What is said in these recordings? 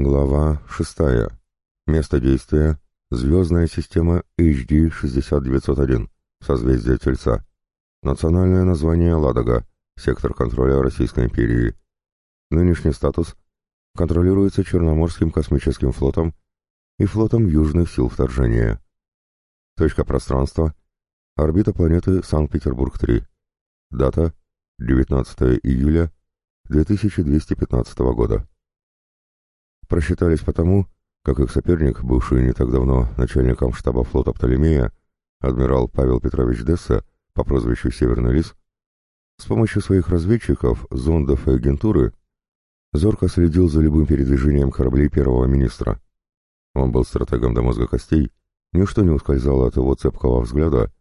Глава 6. Место действия. Звездная система HD 60901. Созвездие Тельца. Национальное название Ладога. Сектор контроля Российской империи. Нынешний статус. Контролируется Черноморским космическим флотом и флотом Южных сил вторжения. Точка пространства. Орбита планеты Санкт-Петербург-3. Дата. 19 июля 2215 года. Просчитались потому, как их соперник, бывший не так давно начальником штаба флота Птолемея, адмирал Павел Петрович Десса по прозвищу Северный Лис, с помощью своих разведчиков, зондов и агентуры зорко следил за любым передвижением кораблей первого министра. Он был стратегом до мозга костей, ничто не ускользало от его цепкого взгляда,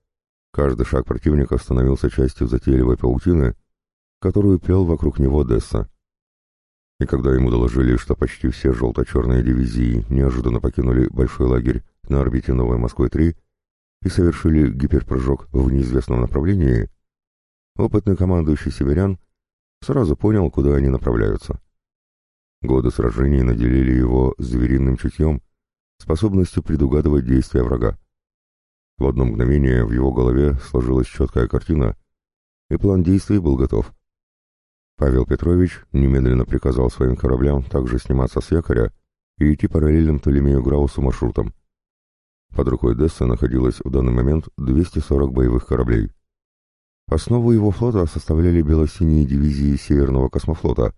каждый шаг противника становился частью затейливой паутины, которую плел вокруг него Десса. И когда ему доложили, что почти все желто-черные дивизии неожиданно покинули большой лагерь на орбите Новой Москвы-3 и совершили гиперпрыжок в неизвестном направлении, опытный командующий северян сразу понял, куда они направляются. Годы сражений наделили его звериным чутьем, способностью предугадывать действия врага. В одно мгновение в его голове сложилась четкая картина, и план действий был готов. Павел Петрович немедленно приказал своим кораблям также сниматься с якоря и идти параллельным Толемею Граусу маршрутом. Под рукой Десса находилось в данный момент 240 боевых кораблей. Основу его флота составляли бело-синие дивизии Северного космофлота,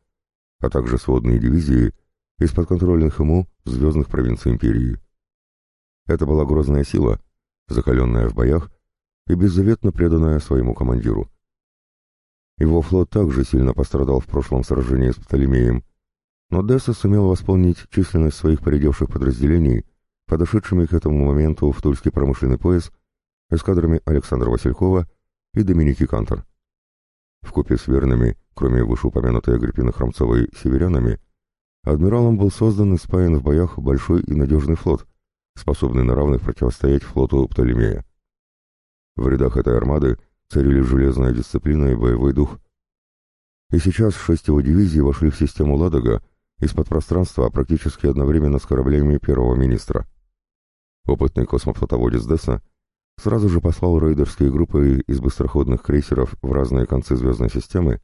а также сводные дивизии из подконтрольных ему звездных провинций империи. Это была грозная сила, закаленная в боях и беззаветно преданная своему командиру. Его флот также сильно пострадал в прошлом сражении с Птолемеем, но Десса сумел восполнить численность своих поредевших подразделений, подошедшими к этому моменту в Тульский промышленный пояс эскадрами Александра Василькова и Доминики Кантор. Вкупе с верными, кроме вышеупомянутой Агриппины Хромцовой, северянами, адмиралом был создан и спаян в боях большой и надежный флот, способный на равных противостоять флоту Птолемея. В рядах этой армады царили железная дисциплина и боевой дух. И сейчас шесть его дивизий вошли в систему Ладога из-под пространства практически одновременно с кораблями первого министра. Опытный космофлотоводец Десса сразу же послал рейдерские группы из быстроходных крейсеров в разные концы звездной системы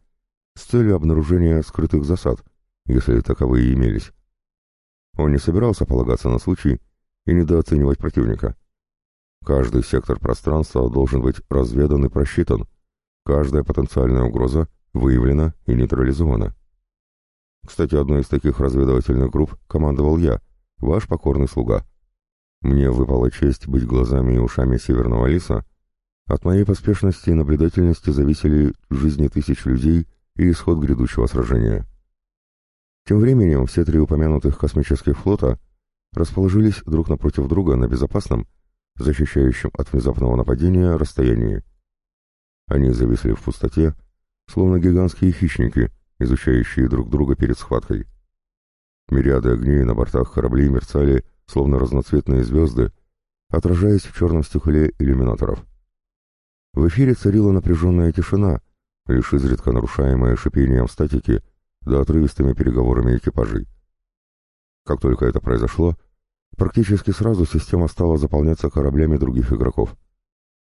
с целью обнаружения скрытых засад, если таковые имелись. Он не собирался полагаться на случай и недооценивать противника. Каждый сектор пространства должен быть разведан и просчитан. Каждая потенциальная угроза выявлена и нейтрализована. Кстати, одной из таких разведывательных групп командовал я, ваш покорный слуга. Мне выпала честь быть глазами и ушами Северного Лиса. От моей поспешности и наблюдательности зависели жизни тысяч людей и исход грядущего сражения. Тем временем все три упомянутых космических флота расположились друг напротив друга на безопасном, защищающем от внезапного нападения расстоянии. Они зависли в пустоте, словно гигантские хищники, изучающие друг друга перед схваткой. Мириады огней на бортах кораблей мерцали, словно разноцветные звезды, отражаясь в черном стекле иллюминаторов. В эфире царила напряженная тишина, лишь изредка нарушаемая шипением статики да отрывистыми переговорами экипажей. Как только это произошло, Практически сразу система стала заполняться кораблями других игроков.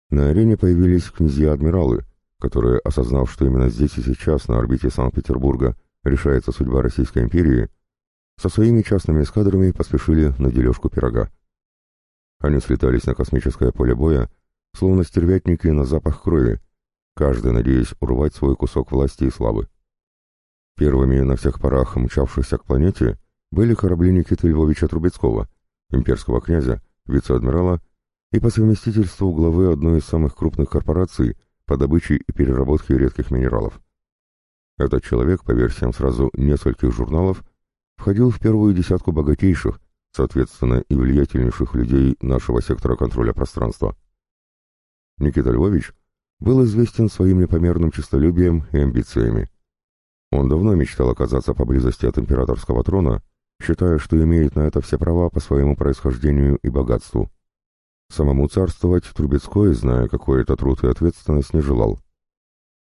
На арене появились князья-адмиралы, которые, осознав, что именно здесь и сейчас, на орбите Санкт-Петербурга, решается судьба Российской империи, со своими частными эскадрами поспешили на дележку пирога. Они слетались на космическое поле боя, словно стервятники на запах крови, каждый надеясь урвать свой кусок власти и славы. Первыми на всех парах мчавшихся к планете были корабли Никиты Львовича Трубецкого — имперского князя, вице-адмирала и по совместительству главы одной из самых крупных корпораций по добыче и переработке редких минералов. Этот человек, по версиям сразу нескольких журналов, входил в первую десятку богатейших, соответственно, и влиятельнейших людей нашего сектора контроля пространства. Никита Львович был известен своим непомерным честолюбием и амбициями. Он давно мечтал оказаться поблизости от императорского трона считая, что имеет на это все права по своему происхождению и богатству. Самому царствовать Трубецкой, зная, какой это труд и ответственность, не желал.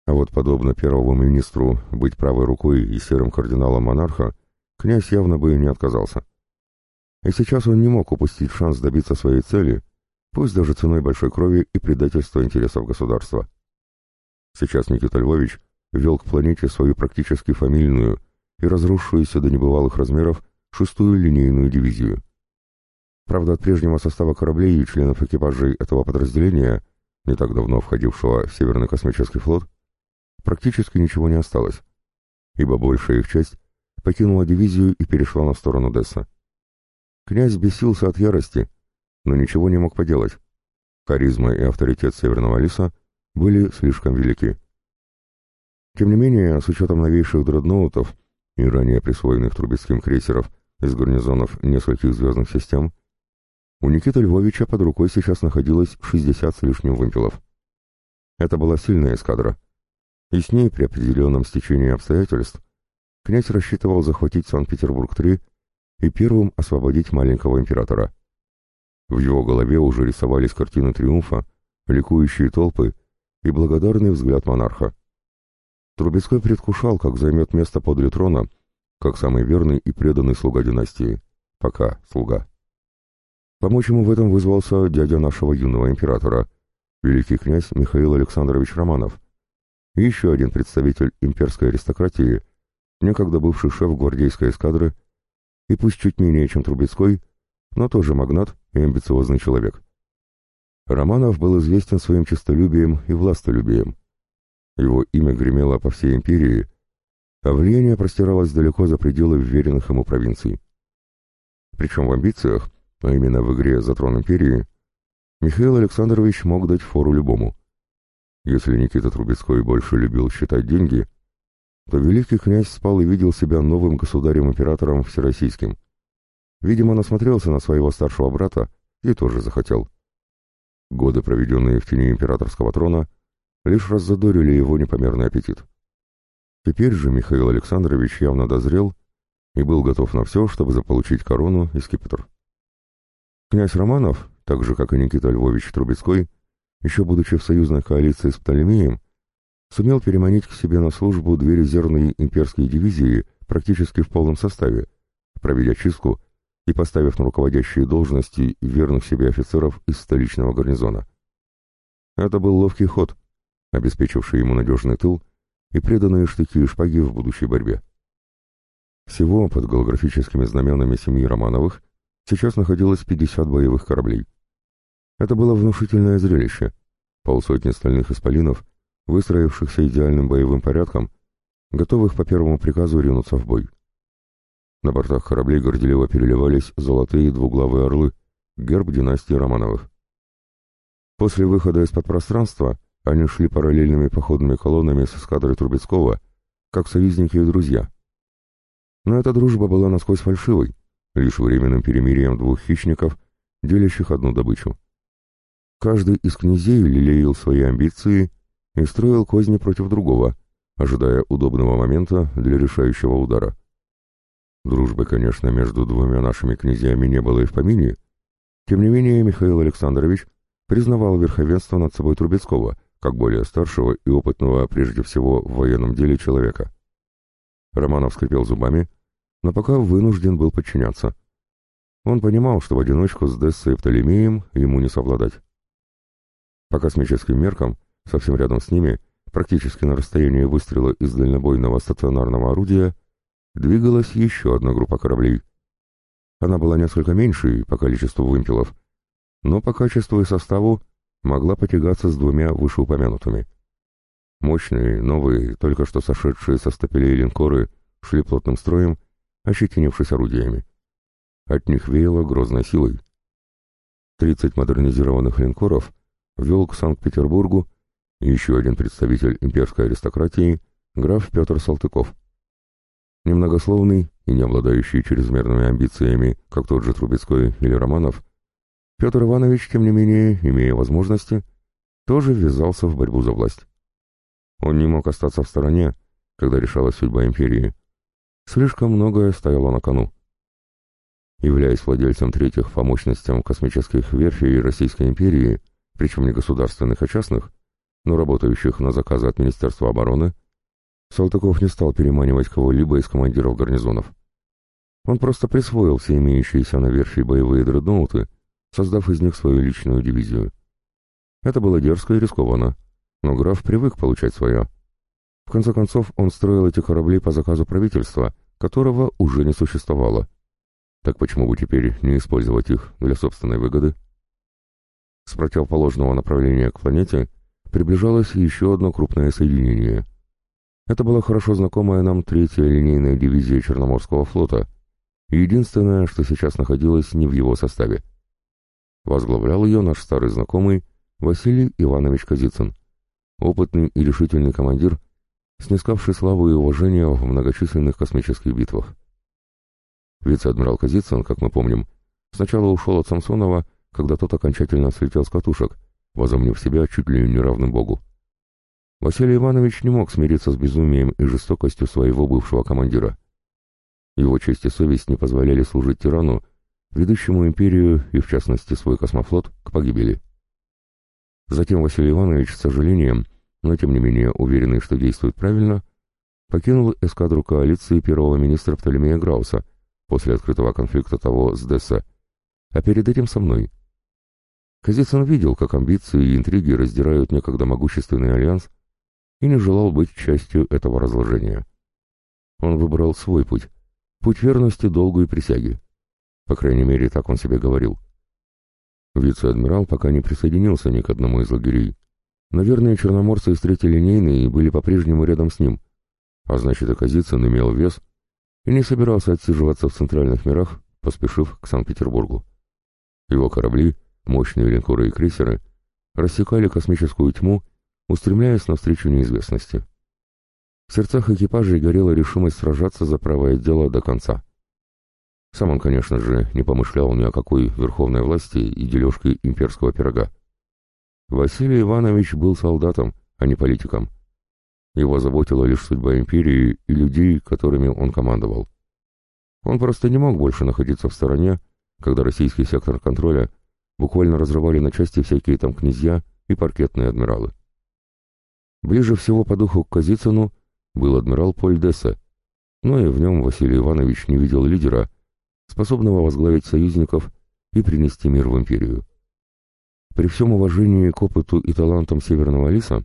А вот подобно первому министру быть правой рукой и серым кардиналом монарха, князь явно бы не отказался. И сейчас он не мог упустить шанс добиться своей цели, пусть даже ценой большой крови и предательства интересов государства. Сейчас Никита Львович вел к планете свою практически фамильную и разросшуюся до небывалых размеров шестую линейную дивизию. Правда, от прежнего состава кораблей и членов экипажей этого подразделения, не так давно входившего в Северный космический флот, практически ничего не осталось, ибо большая их часть покинула дивизию и перешла на сторону Десса. Князь бесился от ярости, но ничего не мог поделать. Харизма и авторитет Северного Лиса были слишком велики. Тем не менее, с учетом новейших дредноутов и ранее присвоенных Трубецким крейсеров из гарнизонов нескольких звездных систем, у Никиты Львовича под рукой сейчас находилось 60 с лишним вымпелов. Это была сильная эскадра, и с ней при определенном стечении обстоятельств князь рассчитывал захватить Санкт-Петербург-3 и первым освободить маленького императора. В его голове уже рисовались картины триумфа, ликующие толпы и благодарный взгляд монарха. Трубецкой предвкушал, как займет место подле трона, как самый верный и преданный слуга династии. Пока слуга. Помочь ему в этом вызвался дядя нашего юного императора, великий князь Михаил Александрович Романов, и еще один представитель имперской аристократии, некогда бывший шеф гвардейской эскадры, и пусть чуть менее, чем Трубецкой, но тоже магнат и амбициозный человек. Романов был известен своим честолюбием и властолюбием. Его имя гремело по всей империи, а влияние простиралось далеко за пределы вверенных ему провинций. Причем в амбициях, а именно в игре за трон империи, Михаил Александрович мог дать фору любому. Если Никита Трубецкой больше любил считать деньги, то великий князь спал и видел себя новым государем-императором всероссийским. Видимо, насмотрелся на своего старшего брата и тоже захотел. Годы, проведенные в тени императорского трона, лишь раззадорили его непомерный аппетит. Теперь же Михаил Александрович явно дозрел и был готов на все, чтобы заполучить корону и скипетр. Князь Романов, так же как и Никита Львович Трубецкой, еще будучи в союзной коалиции с Птолемеем, сумел переманить к себе на службу две резервные имперские дивизии практически в полном составе, проведя чистку и поставив на руководящие должности верных себе офицеров из столичного гарнизона. Это был ловкий ход, обеспечивший ему надежный тыл и преданные штыки и шпаги в будущей борьбе. Всего под голографическими знаменами семьи Романовых сейчас находилось 50 боевых кораблей. Это было внушительное зрелище. Полсотни стальных исполинов, выстроившихся идеальным боевым порядком, готовых по первому приказу ринуться в бой. На бортах кораблей горделиво переливались золотые двуглавые орлы, герб династии Романовых. После выхода из-под пространства они шли параллельными походными колоннами с эскадрой Трубецкого, как союзники и друзья. Но эта дружба была насквозь фальшивой, лишь временным перемирием двух хищников, делящих одну добычу. Каждый из князей лелеял свои амбиции и строил козни против другого, ожидая удобного момента для решающего удара. Дружбы, конечно, между двумя нашими князьями не было и в помине. Тем не менее, Михаил Александрович признавал верховенство над собой Трубецкого, как более старшего и опытного прежде всего в военном деле человека. Романов скрипел зубами, но пока вынужден был подчиняться. Он понимал, что в одиночку с Дессой и Птолемеем ему не совладать. По космическим меркам, совсем рядом с ними, практически на расстоянии выстрела из дальнобойного стационарного орудия, двигалась еще одна группа кораблей. Она была несколько меньше по количеству вымпелов, но по качеству и составу могла потягаться с двумя вышеупомянутыми. Мощные, новые, только что сошедшие со стапелей линкоры шли плотным строем, ощетинившись орудиями. От них веяло грозной силой. Тридцать модернизированных линкоров вел к Санкт-Петербургу еще один представитель имперской аристократии, граф Петр Салтыков. Немногословный и не обладающий чрезмерными амбициями, как тот же Трубецкой или Романов, Петр Иванович, тем не менее, имея возможности, тоже ввязался в борьбу за власть. Он не мог остаться в стороне, когда решалась судьба империи. Слишком многое стояло на кону. Являясь владельцем третьих по мощностям космических верфей Российской империи, причем не государственных, а частных, но работающих на заказы от Министерства обороны, Салтыков не стал переманивать кого-либо из командиров гарнизонов. Он просто присвоил все имеющиеся на верфи боевые дредноуты, создав из них свою личную дивизию. Это было дерзко и рискованно, но граф привык получать свое. В конце концов, он строил эти корабли по заказу правительства, которого уже не существовало. Так почему бы теперь не использовать их для собственной выгоды? С противоположного направления к планете приближалось еще одно крупное соединение. Это была хорошо знакомая нам третья линейная дивизия Черноморского флота, единственное, что сейчас находилось не в его составе. Возглавлял ее наш старый знакомый Василий Иванович Казицын, опытный и решительный командир, снискавший славу и уважение в многочисленных космических битвах. Вице-адмирал Казицын, как мы помним, сначала ушел от Самсонова, когда тот окончательно слетел с катушек, возомнив себя чуть ли не равным богу. Василий Иванович не мог смириться с безумием и жестокостью своего бывшего командира. Его честь и совесть не позволяли служить тирану, ведущему империю и, в частности, свой космофлот к погибели. Затем Василий Иванович, с сожалением, но тем не менее уверенный, что действует правильно, покинул эскадру коалиции первого министра Птолемея Грауса после открытого конфликта того с Десса, а перед этим со мной. Казицын видел, как амбиции и интриги раздирают некогда могущественный альянс, и не желал быть частью этого разложения. Он выбрал свой путь, путь верности, долгу и присяги. По крайней мере, так он себе говорил. Вице-адмирал пока не присоединился ни к одному из лагерей. Наверное, черноморцы из третьей линейной были по-прежнему рядом с ним, а значит, и Казицын имел вес и не собирался отсиживаться в центральных мирах, поспешив к Санкт-Петербургу. Его корабли, мощные линкоры и крейсеры, рассекали космическую тьму, устремляясь навстречу неизвестности. В сердцах экипажей горела решимость сражаться за правое дело до конца. Сам он, конечно же, не помышлял ни о какой верховной власти и дележке имперского пирога. Василий Иванович был солдатом, а не политиком. Его заботила лишь судьба империи и людей, которыми он командовал. Он просто не мог больше находиться в стороне, когда российский сектор контроля буквально разрывали на части всякие там князья и паркетные адмиралы. Ближе всего по духу к Казицыну был адмирал Поль Десса, но и в нем Василий Иванович не видел лидера, способного возглавить союзников и принести мир в империю. При всем уважении к опыту и талантам Северного Лиса,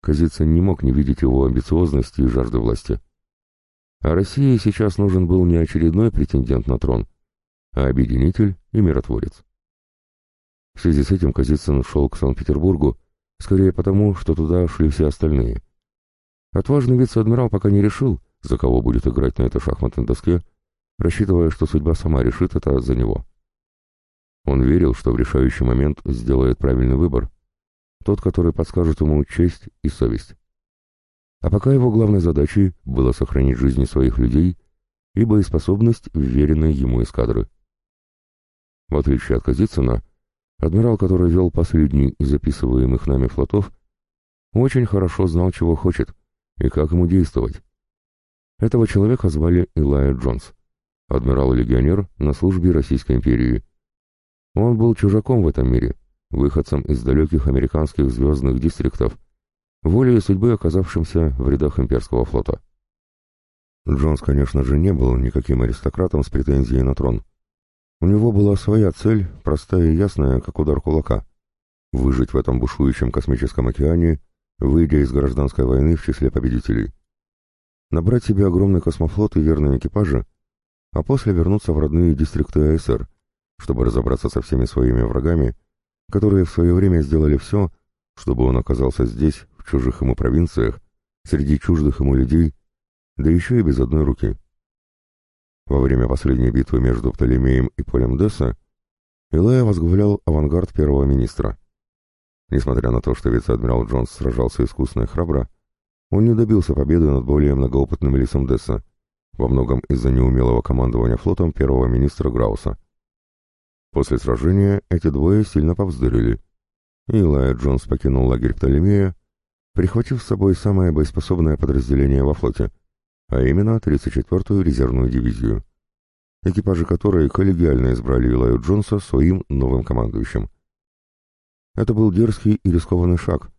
Казицын не мог не видеть его амбициозности и жажды власти. А России сейчас нужен был не очередной претендент на трон, а объединитель и миротворец. В связи с этим Казицын шел к Санкт-Петербургу, скорее потому, что туда шли все остальные. Отважный вице-адмирал пока не решил, за кого будет играть на этой шахматной доске, рассчитывая, что судьба сама решит это за него. Он верил, что в решающий момент сделает правильный выбор, тот, который подскажет ему честь и совесть. А пока его главной задачей было сохранить жизни своих людей и боеспособность вверенной ему эскадры. В отличие от Казицына, адмирал, который вел последний из записываемых нами флотов, очень хорошо знал, чего хочет и как ему действовать. Этого человека звали Илая Джонс, адмирал-легионер на службе Российской империи. Он был чужаком в этом мире, выходцем из далеких американских звездных дистриктов, волей судьбы оказавшимся в рядах имперского флота. Джонс, конечно же, не был никаким аристократом с претензией на трон. У него была своя цель, простая и ясная, как удар кулака — выжить в этом бушующем космическом океане, выйдя из гражданской войны в числе победителей. Набрать себе огромный космофлот и верные экипажи, а после вернуться в родные дистрикты АСР, чтобы разобраться со всеми своими врагами, которые в свое время сделали все, чтобы он оказался здесь, в чужих ему провинциях, среди чуждых ему людей, да еще и без одной руки. Во время последней битвы между Птолемеем и Полем Десса Илая возглавлял авангард первого министра. Несмотря на то, что вице-адмирал Джонс сражался искусно и храбро, он не добился победы над более многоопытным Лисом Десса, во многом из-за неумелого командования флотом первого министра Грауса. После сражения эти двое сильно повздырили, и Илая Джонс покинул лагерь Птолемея, прихватив с собой самое боеспособное подразделение во флоте — а именно 34-ю резервную дивизию, экипажи которой коллегиально избрали Илаю Джонса своим новым командующим. Это был дерзкий и рискованный шаг,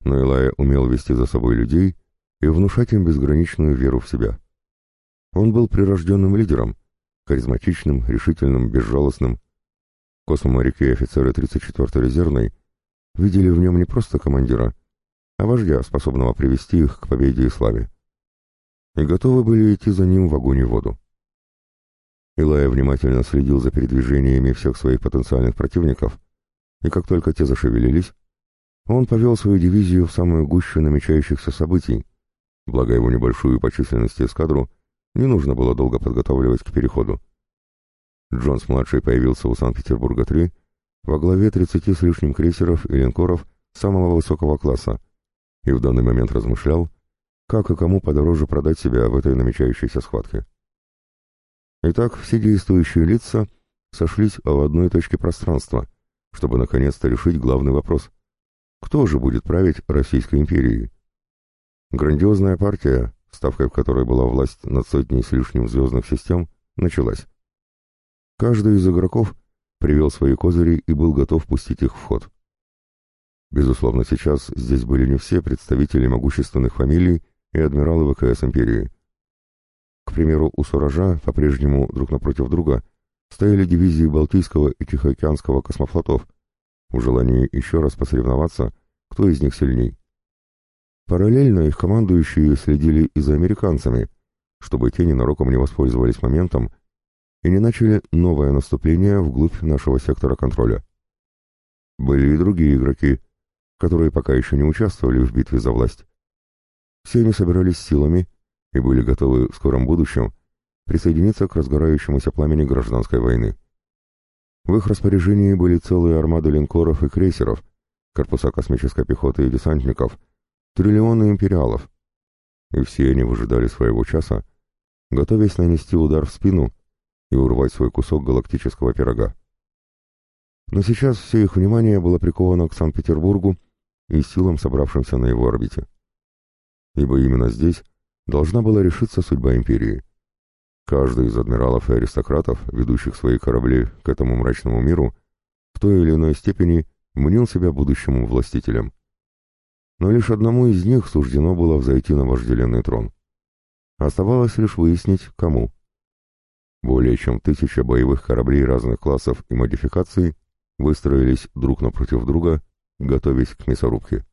но Илая умел вести за собой людей и внушать им безграничную веру в себя. Он был прирожденным лидером, харизматичным, решительным, безжалостным. Космоморяки и офицеры 34-й резервной видели в нем не просто командира, а вождя, способного привести их к победе и славе. И готовы были идти за ним в огонь и воду. Илая внимательно следил за передвижениями всех своих потенциальных противников, и как только те зашевелились, он повел свою дивизию в самую гущу намечающихся событий, благо его небольшую по численности эскадру не нужно было долго подготавливать к переходу. Джонс-младший появился у Санкт-Петербурга-3 во главе 30 с лишним крейсеров и линкоров самого высокого класса и в данный момент размышлял, как и кому подороже продать себя в этой намечающейся схватке. Итак, все действующие лица сошлись в одной точке пространства, чтобы наконец-то решить главный вопрос. Кто же будет править Российской империей? Грандиозная партия, ставкой в которой была власть над сотней с лишним звездных систем, началась. Каждый из игроков привел свои козыри и был готов пустить их в ход. Безусловно, сейчас здесь были не все представители могущественных фамилий и адмиралы ВКС империи. К примеру, у Суража по-прежнему друг напротив друга стояли дивизии Балтийского и Тихоокеанского космофлотов в желании еще раз посоревноваться, кто из них сильней. Параллельно их командующие следили и за американцами, чтобы те ненароком не воспользовались моментом и не начали новое наступление вглубь нашего сектора контроля. Были и другие игроки, которые пока еще не участвовали в битве за власть. Все они собирались силами и были готовы в скором будущем присоединиться к разгорающемуся пламени гражданской войны. В их распоряжении были целые армады линкоров и крейсеров, корпуса космической пехоты и десантников, триллионы империалов. И все они выжидали своего часа, готовясь нанести удар в спину и урвать свой кусок галактического пирога. Но сейчас все их внимание было приковано к Санкт-Петербургу и силам, собравшимся на его орбите. Ибо именно здесь должна была решиться судьба империи. Каждый из адмиралов и аристократов, ведущих свои корабли к этому мрачному миру, в той или иной степени мнил себя будущему властителем но лишь одному из них суждено было взойти на вожделенный трон. Оставалось лишь выяснить, кому. Более чем тысяча боевых кораблей разных классов и модификаций выстроились друг напротив друга, готовясь к мясорубке.